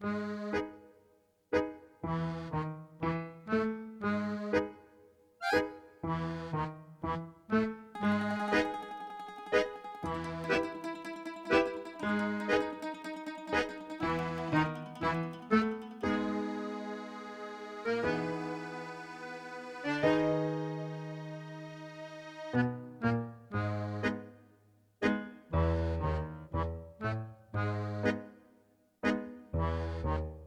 thank mm -hmm. you Bye.